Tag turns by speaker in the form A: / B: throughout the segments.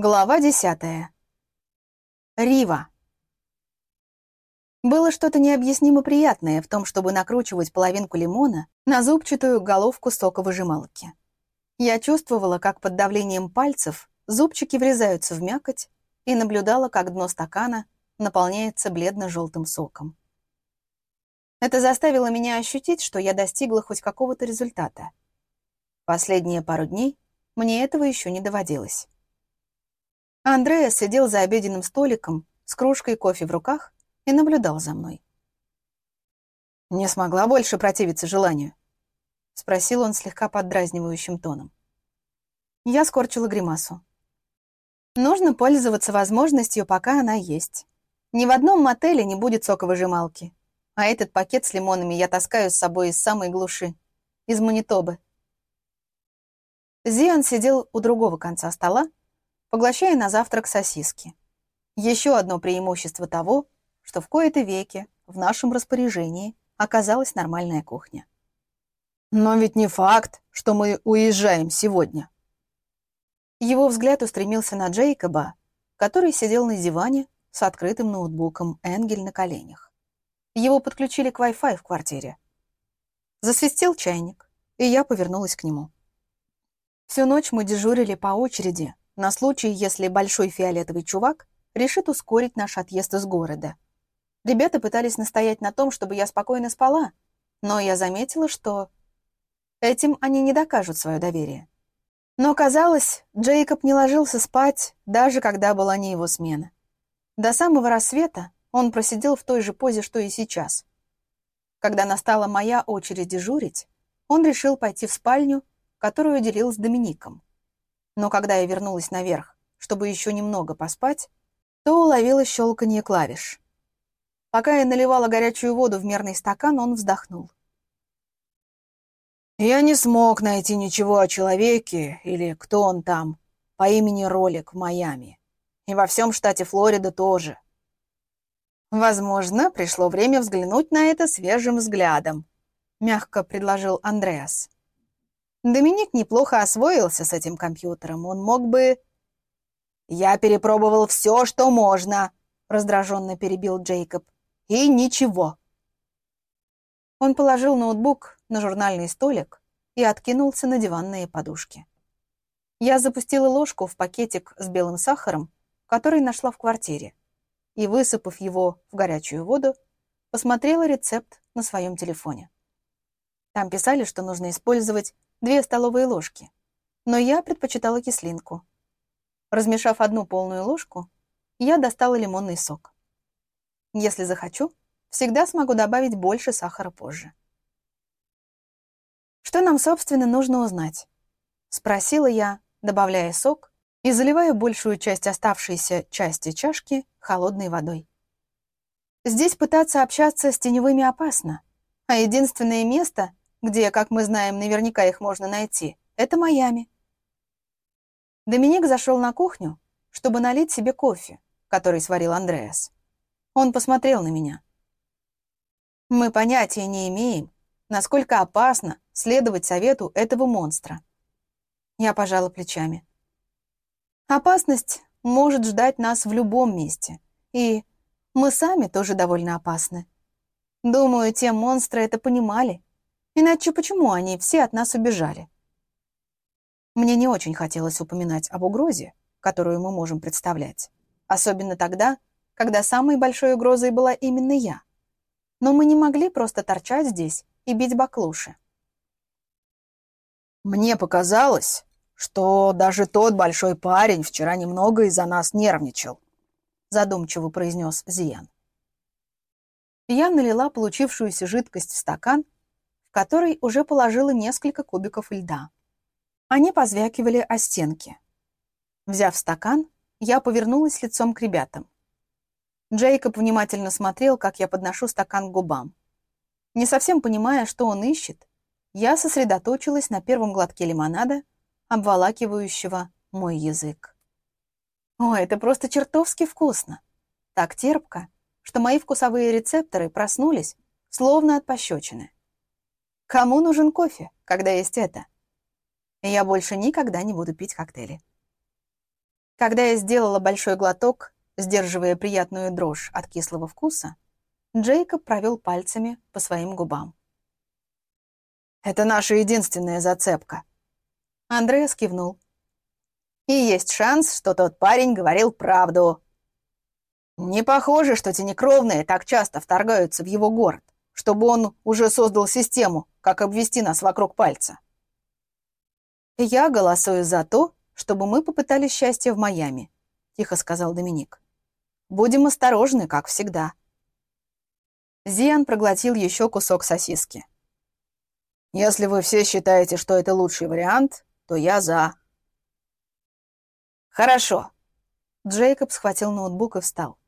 A: Глава десятая. Рива. Было что-то необъяснимо приятное в том, чтобы накручивать половинку лимона на зубчатую головку соковыжималки. Я чувствовала, как под давлением пальцев зубчики врезаются в мякоть и наблюдала, как дно стакана наполняется бледно-желтым соком. Это заставило меня ощутить, что я достигла хоть какого-то результата. Последние пару дней мне этого еще не доводилось. Андреа сидел за обеденным столиком с кружкой кофе в руках и наблюдал за мной. «Не смогла больше противиться желанию?» — спросил он слегка поддразнивающим тоном. Я скорчила гримасу. «Нужно пользоваться возможностью, пока она есть. Ни в одном мотеле не будет соковыжималки, а этот пакет с лимонами я таскаю с собой из самой глуши, из Манитобы». Зиан сидел у другого конца стола поглощая на завтрак сосиски. Еще одно преимущество того, что в кои-то веки в нашем распоряжении оказалась нормальная кухня. «Но ведь не факт, что мы уезжаем сегодня». Его взгляд устремился на Джейкоба, который сидел на диване с открытым ноутбуком Энгель на коленях. Его подключили к Wi-Fi в квартире. Засвистел чайник, и я повернулась к нему. Всю ночь мы дежурили по очереди, на случай, если большой фиолетовый чувак решит ускорить наш отъезд из города. Ребята пытались настоять на том, чтобы я спокойно спала, но я заметила, что этим они не докажут свое доверие. Но казалось, Джейкоб не ложился спать, даже когда была не его смена. До самого рассвета он просидел в той же позе, что и сейчас. Когда настала моя очередь дежурить, он решил пойти в спальню, которую делил с Домиником. Но когда я вернулась наверх, чтобы еще немного поспать, то уловила щелканье клавиш. Пока я наливала горячую воду в мерный стакан, он вздохнул. «Я не смог найти ничего о человеке, или кто он там, по имени Ролик в Майами. И во всем штате Флорида тоже. Возможно, пришло время взглянуть на это свежим взглядом», — мягко предложил Андреас. Доминик неплохо освоился с этим компьютером. Он мог бы... «Я перепробовал все, что можно», — раздраженно перебил Джейкоб. «И ничего». Он положил ноутбук на журнальный столик и откинулся на диванные подушки. Я запустила ложку в пакетик с белым сахаром, который нашла в квартире, и, высыпав его в горячую воду, посмотрела рецепт на своем телефоне. Там писали, что нужно использовать две столовые ложки, но я предпочитала кислинку. Размешав одну полную ложку, я достала лимонный сок. Если захочу, всегда смогу добавить больше сахара позже. «Что нам, собственно, нужно узнать?» — спросила я, добавляя сок и заливая большую часть оставшейся части чашки холодной водой. Здесь пытаться общаться с теневыми опасно, а единственное место, где, как мы знаем, наверняка их можно найти, это Майами. Доминик зашел на кухню, чтобы налить себе кофе, который сварил Андреас. Он посмотрел на меня. Мы понятия не имеем, насколько опасно следовать совету этого монстра. Я пожала плечами. Опасность может ждать нас в любом месте, и мы сами тоже довольно опасны. Думаю, те монстры это понимали Иначе почему они все от нас убежали? Мне не очень хотелось упоминать об угрозе, которую мы можем представлять. Особенно тогда, когда самой большой угрозой была именно я. Но мы не могли просто торчать здесь и бить баклуши. Мне показалось, что даже тот большой парень вчера немного из-за нас нервничал, задумчиво произнес Зиян. Я налила получившуюся жидкость в стакан в который уже положила несколько кубиков льда. Они позвякивали о стенки. Взяв стакан, я повернулась лицом к ребятам. Джейкоб внимательно смотрел, как я подношу стакан к губам. Не совсем понимая, что он ищет, я сосредоточилась на первом глотке лимонада, обволакивающего мой язык. О, это просто чертовски вкусно. Так терпко, что мои вкусовые рецепторы проснулись, словно от пощечины. Кому нужен кофе, когда есть это? Я больше никогда не буду пить коктейли. Когда я сделала большой глоток, сдерживая приятную дрожь от кислого вкуса, Джейкоб провел пальцами по своим губам. «Это наша единственная зацепка». Андреас кивнул. «И есть шанс, что тот парень говорил правду». «Не похоже, что тенекровные так часто вторгаются в его город, чтобы он уже создал систему, как обвести нас вокруг пальца». «Я голосую за то, чтобы мы попытались счастье в Майами», — тихо сказал Доминик. «Будем осторожны, как всегда». Зиан проглотил еще кусок сосиски. «Если вы все считаете, что это лучший вариант, то я за». «Хорошо». Джейкоб схватил ноутбук и встал.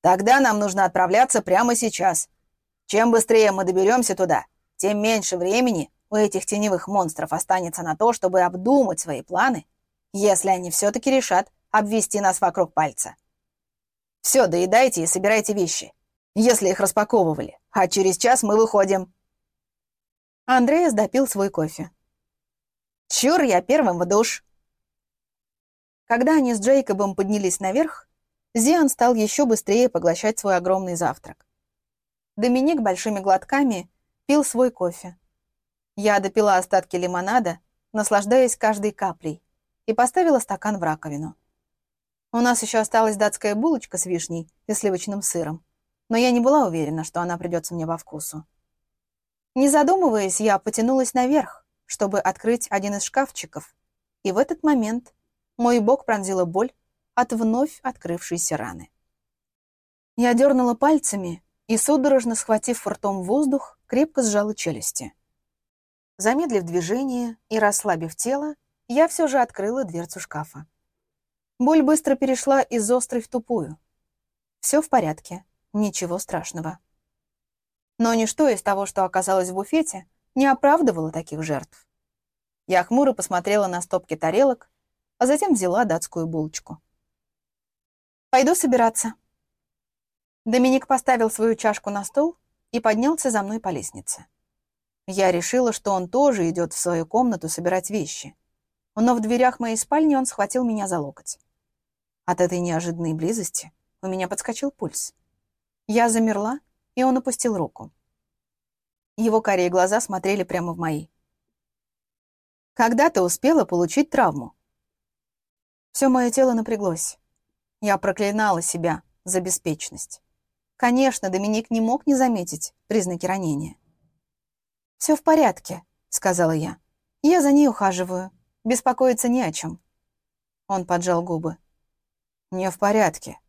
A: «Тогда нам нужно отправляться прямо сейчас. Чем быстрее мы доберемся туда, тем меньше времени у этих теневых монстров останется на то, чтобы обдумать свои планы, если они все-таки решат обвести нас вокруг пальца. Все, доедайте и собирайте вещи, если их распаковывали, а через час мы выходим. Андреас допил свой кофе. Чур, я первым в душ. Когда они с Джейкобом поднялись наверх, Зиан стал еще быстрее поглощать свой огромный завтрак. Доминик большими глотками пил свой кофе, я допила остатки лимонада, наслаждаясь каждой каплей, и поставила стакан в раковину. У нас еще осталась датская булочка с вишней и сливочным сыром, но я не была уверена, что она придется мне во вкусу. Не задумываясь, я потянулась наверх, чтобы открыть один из шкафчиков, и в этот момент мой бок пронзила боль от вновь открывшейся раны. Я дернула пальцами и, судорожно схватив ртом воздух, крепко сжала челюсти. Замедлив движение и расслабив тело, я все же открыла дверцу шкафа. Боль быстро перешла из острой в тупую. Все в порядке, ничего страшного. Но ничто из того, что оказалось в буфете, не оправдывало таких жертв. Я хмуро посмотрела на стопки тарелок, а затем взяла датскую булочку. «Пойду собираться». Доминик поставил свою чашку на стол и поднялся за мной по лестнице. Я решила, что он тоже идет в свою комнату собирать вещи. Но в дверях моей спальни он схватил меня за локоть. От этой неожиданной близости у меня подскочил пульс. Я замерла, и он опустил руку. Его карие глаза смотрели прямо в мои. «Когда ты успела получить травму?» Все мое тело напряглось. Я проклинала себя за беспечность. Конечно, Доминик не мог не заметить признаки ранения. «Все в порядке», — сказала я. «Я за ней ухаживаю. Беспокоиться не о чем». Он поджал губы. «Не в порядке.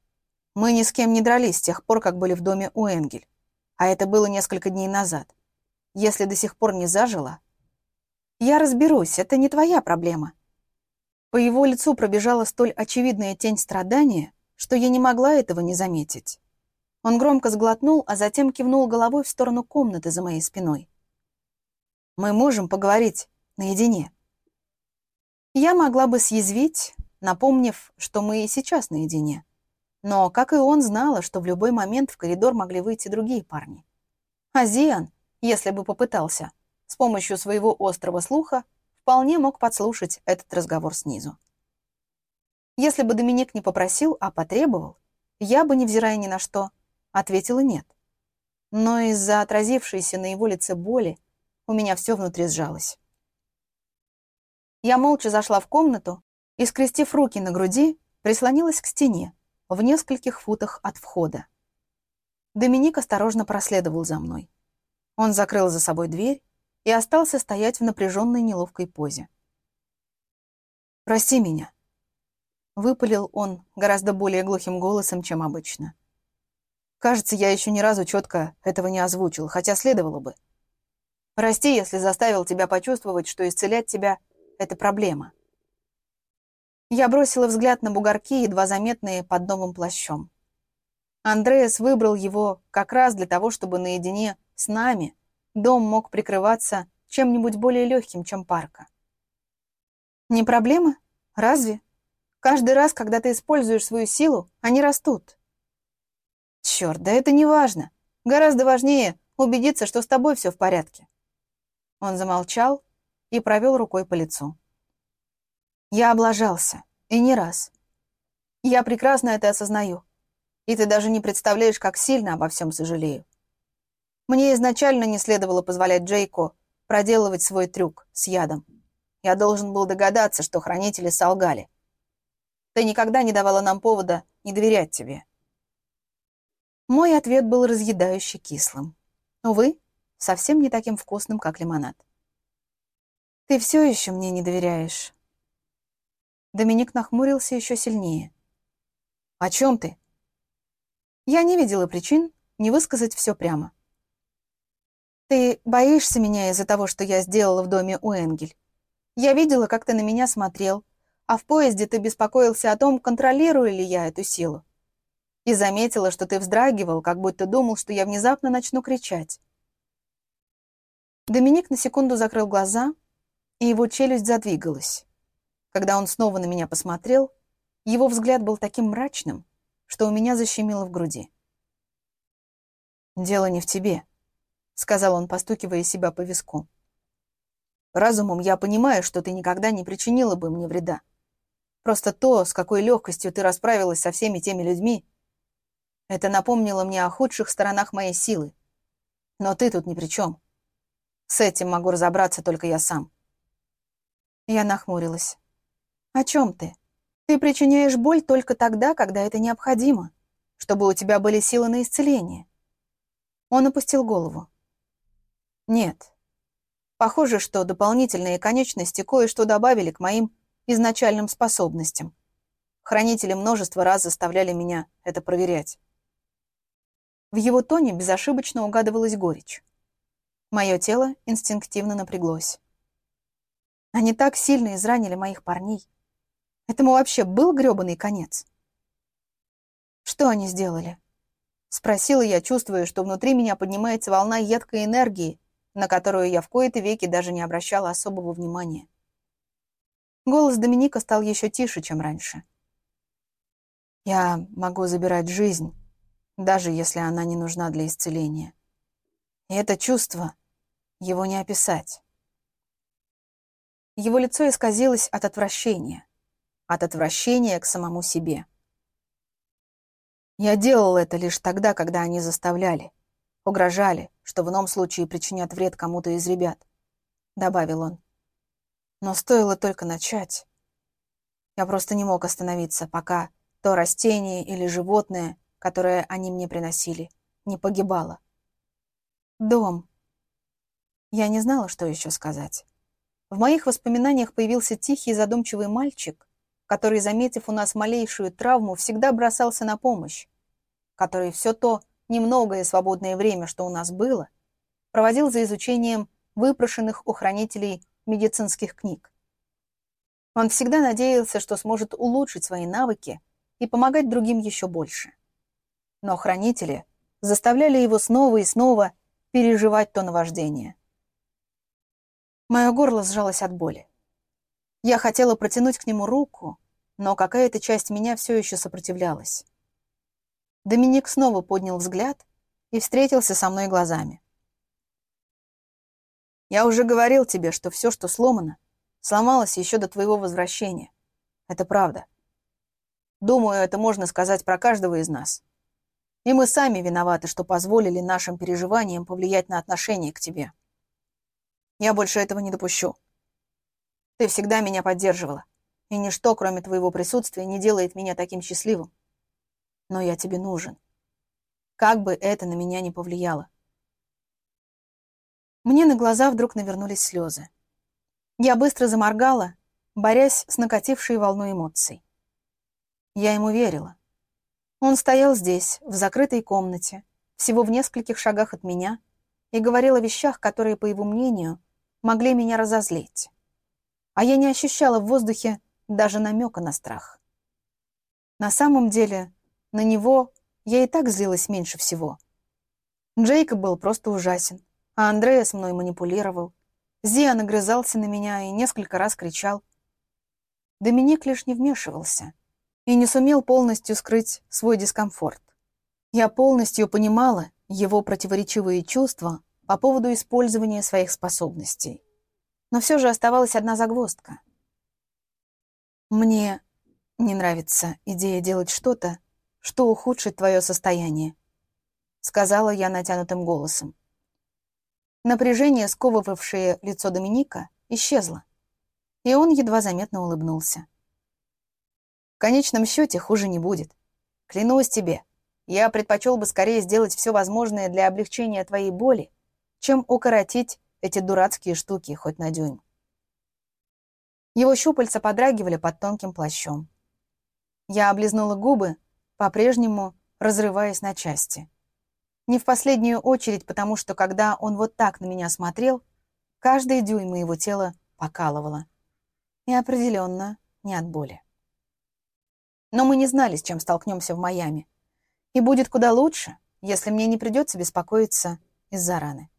A: Мы ни с кем не дрались с тех пор, как были в доме у Энгель. А это было несколько дней назад. Если до сих пор не зажило...» «Я разберусь, это не твоя проблема». По его лицу пробежала столь очевидная тень страдания, что я не могла этого не заметить. Он громко сглотнул, а затем кивнул головой в сторону комнаты за моей спиной. Мы можем поговорить наедине. Я могла бы съязвить, напомнив, что мы и сейчас наедине. Но, как и он, знала, что в любой момент в коридор могли выйти другие парни. А Зиан, если бы попытался, с помощью своего острого слуха, вполне мог подслушать этот разговор снизу. Если бы Доминик не попросил, а потребовал, я бы, невзирая ни на что, ответила нет. Но из-за отразившейся на его лице боли у меня все внутри сжалось. Я молча зашла в комнату и, скрестив руки на груди, прислонилась к стене в нескольких футах от входа. Доминик осторожно проследовал за мной. Он закрыл за собой дверь и остался стоять в напряженной неловкой позе. «Прости меня», — выпалил он гораздо более глухим голосом, чем обычно. «Кажется, я еще ни разу четко этого не озвучил, хотя следовало бы». Прости, если заставил тебя почувствовать, что исцелять тебя — это проблема. Я бросила взгляд на бугорки, едва заметные под новым плащом. Андреас выбрал его как раз для того, чтобы наедине с нами дом мог прикрываться чем-нибудь более легким, чем парка. Не проблема? Разве? Каждый раз, когда ты используешь свою силу, они растут. Черт, да это не важно. Гораздо важнее убедиться, что с тобой все в порядке. Он замолчал и провел рукой по лицу. Я облажался, и не раз, Я прекрасно это осознаю. И ты даже не представляешь, как сильно обо всем сожалею. Мне изначально не следовало позволять Джейко проделывать свой трюк с ядом. Я должен был догадаться, что хранители солгали. Ты никогда не давала нам повода не доверять тебе. Мой ответ был разъедающе кислым. Увы, совсем не таким вкусным, как лимонад. Ты все еще мне не доверяешь. Доминик нахмурился еще сильнее. О чем ты? Я не видела причин не высказать все прямо. Ты боишься меня из-за того, что я сделала в доме у Энгель. Я видела, как ты на меня смотрел, а в поезде ты беспокоился о том, контролирую ли я эту силу. И заметила, что ты вздрагивал, как будто думал, что я внезапно начну кричать. Доминик на секунду закрыл глаза, и его челюсть задвигалась. Когда он снова на меня посмотрел, его взгляд был таким мрачным, что у меня защемило в груди. «Дело не в тебе», — сказал он, постукивая себя по виску. «Разумом я понимаю, что ты никогда не причинила бы мне вреда. Просто то, с какой легкостью ты расправилась со всеми теми людьми, это напомнило мне о худших сторонах моей силы. Но ты тут ни при чем. С этим могу разобраться только я сам». Я нахмурилась. «О чем ты? Ты причиняешь боль только тогда, когда это необходимо, чтобы у тебя были силы на исцеление». Он опустил голову. «Нет. Похоже, что дополнительные конечности кое-что добавили к моим изначальным способностям. Хранители множество раз заставляли меня это проверять. В его тоне безошибочно угадывалась горечь. Мое тело инстинктивно напряглось. Они так сильно изранили моих парней. Этому вообще был грёбаный конец. Что они сделали? Спросила я, чувствуя, что внутри меня поднимается волна едкой энергии, на которую я в кои-то веки даже не обращала особого внимания. Голос Доминика стал еще тише, чем раньше. «Я могу забирать жизнь, даже если она не нужна для исцеления. И это чувство, его не описать». Его лицо исказилось от отвращения, от отвращения к самому себе. Я делал это лишь тогда, когда они заставляли, угрожали, что в ином случае причинят вред кому-то из ребят, добавил он. Но стоило только начать. Я просто не мог остановиться, пока то растение или животное, которое они мне приносили, не погибало. Дом. Я не знала, что еще сказать. В моих воспоминаниях появился тихий задумчивый мальчик, который, заметив у нас малейшую травму, всегда бросался на помощь, который все то немногое свободное время, что у нас было, проводил за изучением выпрошенных у хранителей медицинских книг. Он всегда надеялся, что сможет улучшить свои навыки и помогать другим еще больше. Но хранители заставляли его снова и снова переживать то наваждение. Мое горло сжалось от боли. Я хотела протянуть к нему руку, но какая-то часть меня все еще сопротивлялась. Доминик снова поднял взгляд и встретился со мной глазами. Я уже говорил тебе, что все, что сломано, сломалось еще до твоего возвращения. Это правда. Думаю, это можно сказать про каждого из нас. И мы сами виноваты, что позволили нашим переживаниям повлиять на отношение к тебе. Я больше этого не допущу. Ты всегда меня поддерживала, и ничто, кроме твоего присутствия, не делает меня таким счастливым. Но я тебе нужен. Как бы это на меня не повлияло. Мне на глаза вдруг навернулись слезы. Я быстро заморгала, борясь с накатившей волной эмоций. Я ему верила. Он стоял здесь, в закрытой комнате, всего в нескольких шагах от меня, и говорил о вещах, которые, по его мнению, могли меня разозлить. А я не ощущала в воздухе даже намека на страх. На самом деле, на него я и так злилась меньше всего. Джейкоб был просто ужасен а Андреас мной манипулировал. Зия нагрызался на меня и несколько раз кричал. Доминик лишь не вмешивался и не сумел полностью скрыть свой дискомфорт. Я полностью понимала его противоречивые чувства по поводу использования своих способностей. Но все же оставалась одна загвоздка. Мне не нравится идея делать что-то, что ухудшит твое состояние», — сказала я натянутым голосом. Напряжение, сковывавшее лицо Доминика, исчезло, и он едва заметно улыбнулся. «В конечном счете хуже не будет. Клянусь тебе, я предпочел бы скорее сделать все возможное для облегчения твоей боли, чем укоротить эти дурацкие штуки хоть на дюйм. Его щупальца подрагивали под тонким плащом. Я облизнула губы, по-прежнему разрываясь на части. Не в последнюю очередь, потому что, когда он вот так на меня смотрел, каждый дюйм моего тела покалывало. И определенно не от боли. Но мы не знали, с чем столкнемся в Майами. И будет куда лучше, если мне не придется беспокоиться из-за раны.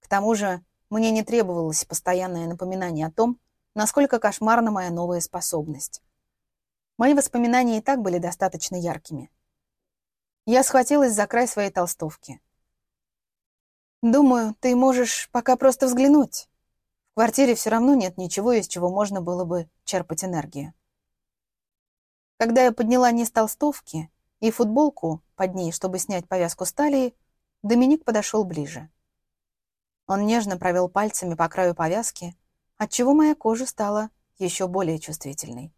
A: К тому же мне не требовалось постоянное напоминание о том, насколько кошмарна моя новая способность. Мои воспоминания и так были достаточно яркими. Я схватилась за край своей толстовки. «Думаю, ты можешь пока просто взглянуть. В квартире все равно нет ничего, из чего можно было бы черпать энергию». Когда я подняла низ толстовки, и футболку под ней, чтобы снять повязку с талии, Доминик подошел ближе. Он нежно провел пальцами по краю повязки, отчего моя кожа стала еще более чувствительной.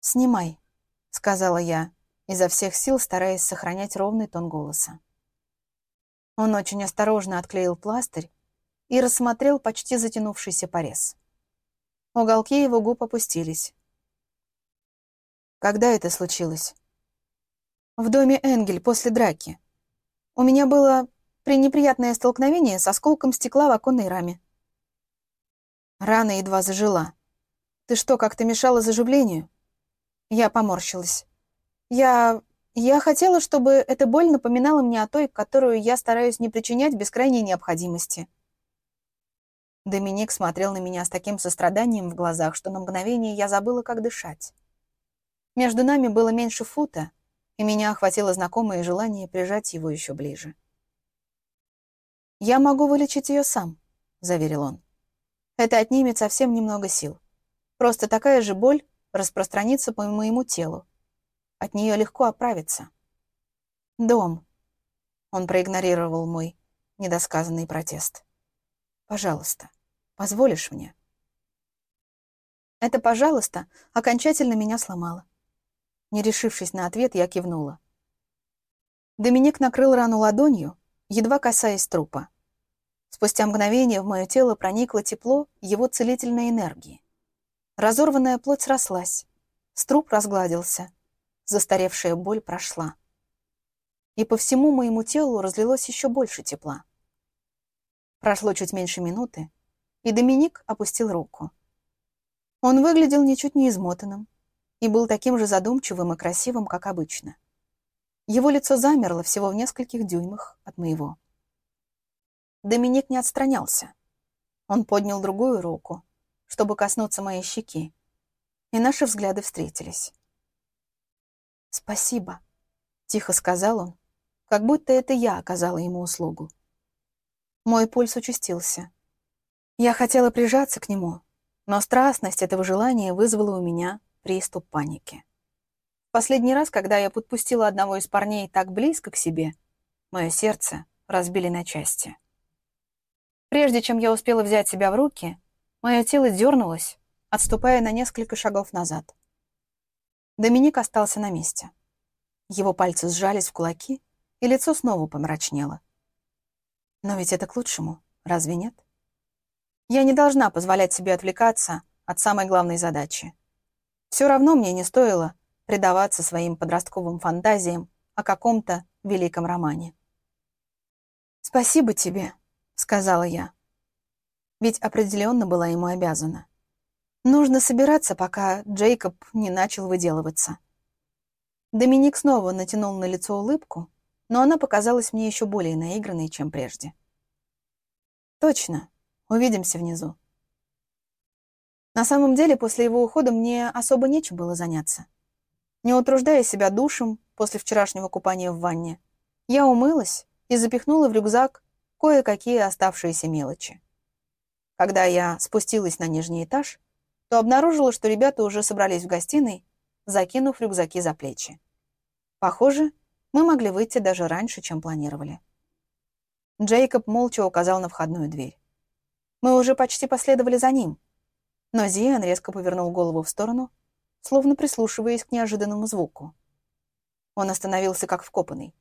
A: «Снимай», — сказала я, изо всех сил стараясь сохранять ровный тон голоса. Он очень осторожно отклеил пластырь и рассмотрел почти затянувшийся порез. Уголки его губ опустились. Когда это случилось? В доме Энгель после драки. У меня было пренеприятное столкновение с осколком стекла в оконной раме. Рана едва зажила. Ты что, как-то мешала заживлению? Я поморщилась. Я... я хотела, чтобы эта боль напоминала мне о той, которую я стараюсь не причинять без крайней необходимости. Доминик смотрел на меня с таким состраданием в глазах, что на мгновение я забыла, как дышать. Между нами было меньше фута, и меня охватило знакомое желание прижать его еще ближе. «Я могу вылечить ее сам», — заверил он. «Это отнимет совсем немного сил. Просто такая же боль распространится по моему телу. От нее легко оправиться». «Дом», — он проигнорировал мой недосказанный протест. «Пожалуйста, позволишь мне?» Это «пожалуйста» окончательно меня сломало. Не решившись на ответ, я кивнула. Доминик накрыл рану ладонью, едва касаясь трупа. Спустя мгновение в мое тело проникло тепло его целительной энергии. Разорванная плоть срослась, струп разгладился, застаревшая боль прошла. И по всему моему телу разлилось еще больше тепла. Прошло чуть меньше минуты, и Доминик опустил руку. Он выглядел ничуть не измотанным, и был таким же задумчивым и красивым, как обычно. Его лицо замерло всего в нескольких дюймах от моего. Доминик не отстранялся. Он поднял другую руку, чтобы коснуться моей щеки, и наши взгляды встретились. «Спасибо», — тихо сказал он, как будто это я оказала ему услугу. Мой пульс участился. Я хотела прижаться к нему, но страстность этого желания вызвала у меня приступ паники. Последний раз, когда я подпустила одного из парней так близко к себе, мое сердце разбили на части. Прежде чем я успела взять себя в руки, мое тело дернулось, отступая на несколько шагов назад. Доминик остался на месте. Его пальцы сжались в кулаки, и лицо снова помрачнело. Но ведь это к лучшему, разве нет? Я не должна позволять себе отвлекаться от самой главной задачи все равно мне не стоило предаваться своим подростковым фантазиям о каком-то великом романе. «Спасибо тебе», — сказала я. Ведь определенно была ему обязана. Нужно собираться, пока Джейкоб не начал выделываться. Доминик снова натянул на лицо улыбку, но она показалась мне еще более наигранной, чем прежде. «Точно. Увидимся внизу». На самом деле, после его ухода мне особо нечем было заняться. Не утруждая себя душем после вчерашнего купания в ванне, я умылась и запихнула в рюкзак кое-какие оставшиеся мелочи. Когда я спустилась на нижний этаж, то обнаружила, что ребята уже собрались в гостиной, закинув рюкзаки за плечи. Похоже, мы могли выйти даже раньше, чем планировали. Джейкоб молча указал на входную дверь. Мы уже почти последовали за ним, но Зиан резко повернул голову в сторону, словно прислушиваясь к неожиданному звуку. Он остановился как вкопанный.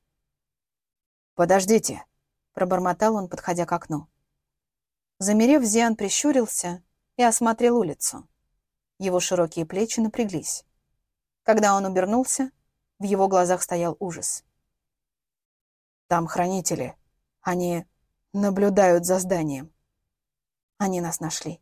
B: «Подождите», — пробормотал он, подходя к окну.
A: Замерев, Зиан прищурился и осмотрел улицу. Его широкие плечи напряглись. Когда он обернулся, в его глазах стоял ужас.
B: «Там хранители. Они наблюдают за зданием.
A: Они нас нашли.